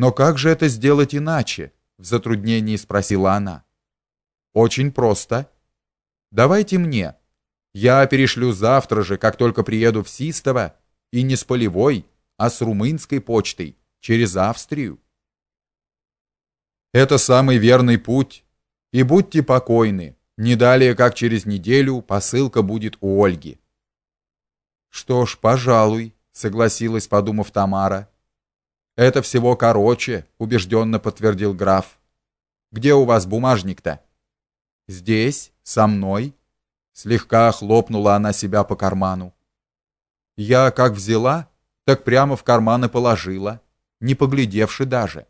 Но как же это сделать иначе? в затруднении спросила она. Очень просто. Давайте мне. Я перешлю завтра же, как только приеду в Систово, и не с полевой, а с румынской почтой через Австрию. Это самый верный путь, и будьте покойны. Не далее, как через неделю, посылка будет у Ольги. Что ж, пожалуй, согласилась, подумав Тамара. Это всего короче, убежденно подтвердил граф. Где у вас бумажник-то? Здесь, со мной. Слегка хлопнула она себя по карману. Я как взяла, так прямо в карман и положила, не поглядевши даже.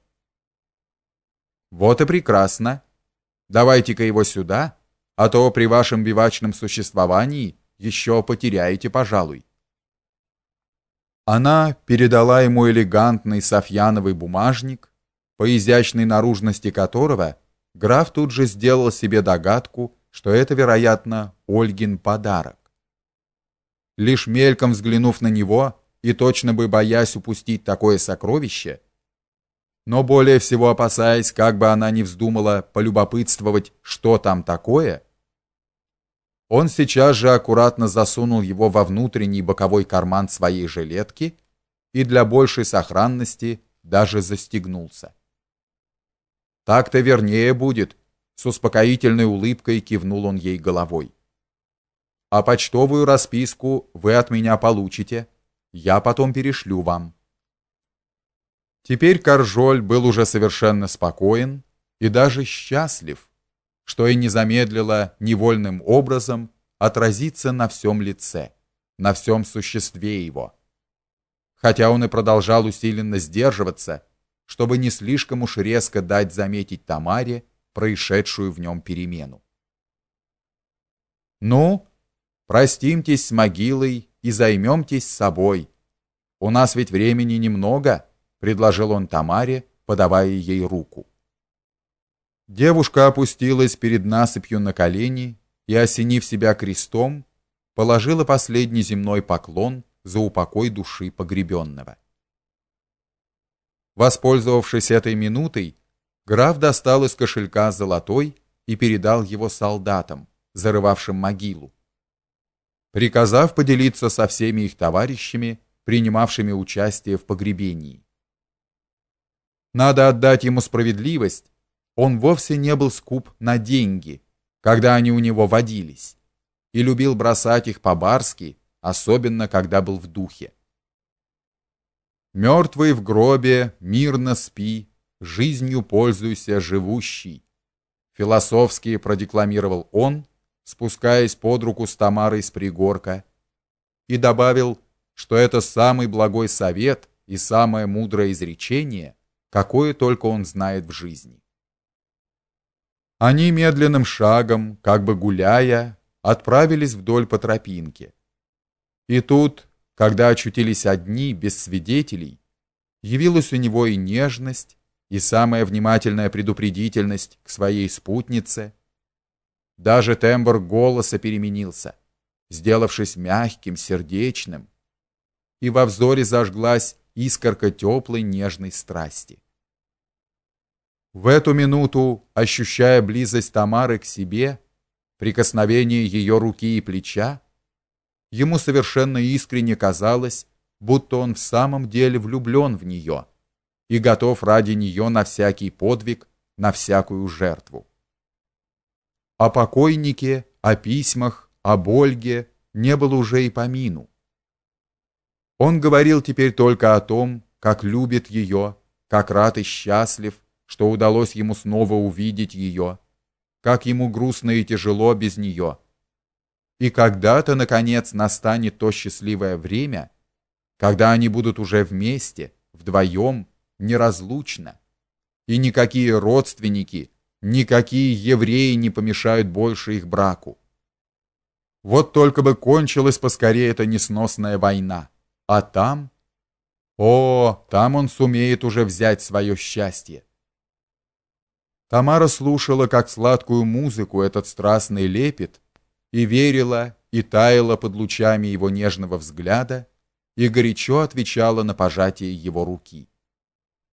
Вот и прекрасно. Давайте-ка его сюда, а то при вашем бивачном существовании еще потеряете, пожалуй. Она передала ему элегантный софьяновый бумажник, по изящной наружности которого граф тут же сделал себе догадку, что это, вероятно, Ольгин подарок. Лишь мельком взглянув на него и точно бы боясь упустить такое сокровище, но более всего опасаясь, как бы она ни вздумала полюбопытствовать, что там такое, он сейчас же аккуратно засунул его во внутренний боковой карман своей жилетки и для большей сохранности даже застегнулся. Так-то вернее будет, с успокоительной улыбкой кивнул он ей головой. А почтовую расписку вы от меня получите, я потом перешлю вам. Теперь Каржоль был уже совершенно спокоен и даже счастлив что и не замедлило невольным образом отразиться на всем лице, на всем существе его. Хотя он и продолжал усиленно сдерживаться, чтобы не слишком уж резко дать заметить Тамаре происшедшую в нем перемену. Ну, простимтесь с могилой и займемтесь собой. У нас ведь времени немного, предложил он Тамаре, подавая ей руку. Девушка опустилась перед насыпью на колени и, осенив себя крестом, положила последний земной поклон за упокой души погребенного. Воспользовавшись этой минутой, граф достал из кошелька золотой и передал его солдатам, зарывавшим могилу, приказав поделиться со всеми их товарищами, принимавшими участие в погребении. Надо отдать ему справедливость, он вовсе не был скуп на деньги, когда они у него водились, и любил бросать их по-барски, особенно когда был в духе. Мертвый в гробе, мирно спи, жизнью пользуйся, живущий, философски продекламировал он, спускаясь под руку с Тамарой с пригорка, и добавил, что это самый благой совет и самое мудрое изречение, какое только он знает в жизни. Они медленным шагом, как бы гуляя, отправились вдоль по тропинке. И тут, когда очутились одни, без свидетелей, явилась у него и нежность, и самая внимательная предупредительность к своей спутнице. Даже тембр голоса переменился, сделавшись мягким, сердечным, и во взоре зажглась искорка теплой нежной страсти. В эту минуту, ощущая близость Тамары к себе, прикосновение ее руки и плеча, ему совершенно искренне казалось, будто он в самом деле влюблен в нее и готов ради нее на всякий подвиг, на всякую жертву. О покойнике, о письмах, о Ольге не было уже и помину. Он говорил теперь только о том, как любит ее, как рад и счастлив, что удалось ему снова увидеть ее, как ему грустно и тяжело без нее. И когда-то наконец настанет то счастливое время, когда они будут уже вместе, вдвоем, неразлучно, и никакие родственники, никакие евреи не помешают больше их браку. Вот только бы кончилась поскорее эта несносная война, а там о, там он сумеет уже взять свое счастье. Тамара слушала как сладкую музыку этот страстный лепет и верила и таяла под лучами его нежного взгляда и горячо отвечала на пожатие его руки.